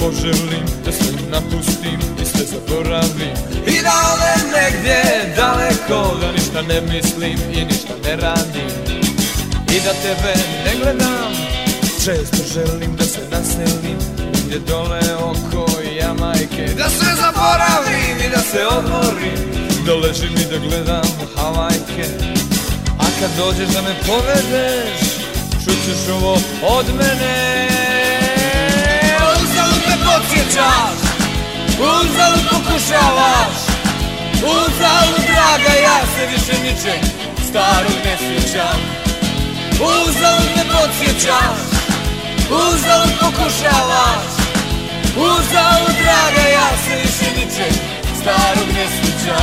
poželim da sve napustim i sve zaboravim. I da odem negdje daleko, da ništa ne mislim i ništa ne radim. I da tebe ne gledam, često želim da se naselim Gdje dole oko Jamajke, da sve zaboravim i da se odmorim. Da ležim i da gledam Havajke. A kad dođeš da me povedeš, čućeš ovo od mene podsjećaš, uzalud pokušavaš Uzalud draga, ja se više ničeg starog ne sjećam. Uzalud me podsjećaš, uzalud pokušavaš Uzalud draga, ja se više ničeg starog ne sjećam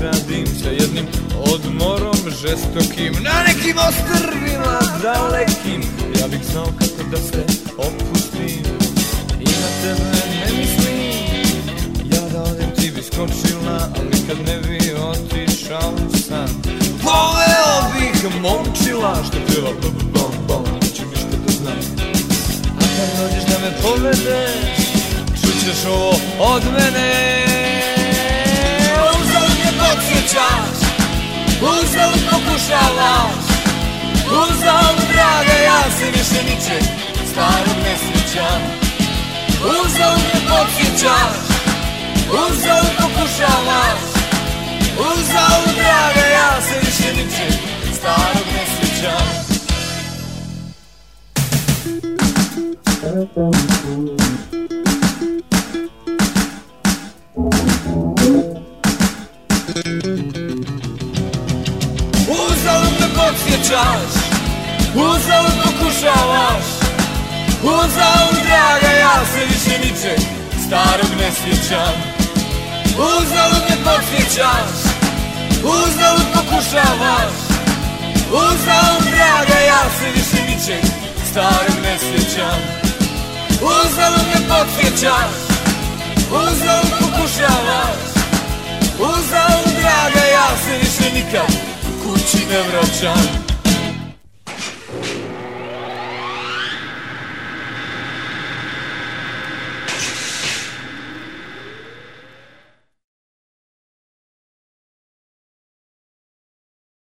nagradim sa jednim odmorom žestokim. Na nekim ostrvima dalekim. Ja bih znao kako da se opustim. I na tebe ne mislim. Ja da odem ti bi skočila Ali kad ne bi otišao sam. Poveo bih momčila Što pjeva bom bom Neće ništa da znam. A kad dođeš da me povedeš Čućeš ovo od mene Pokušavaš Uzalud draga ja se više ničeg starog ne sjećam Uzalud me podsjećaš Uzalud pokušavaš Uzalud draga ja se više ničeg starog ne sjećam Thank you. Podsjećaš Uzalud pokušavaš. Uzalud draga ja se više ničeg starog ne sjećam. Uzalud me podsjećaš Uzalud pokušavaš. Uzalud draga ja se više ničeg starog ne sjećam. Uzalud me podsjećaš Uzalud pokušavaš. Uzalud draga ja se više nikad kući ne vraćam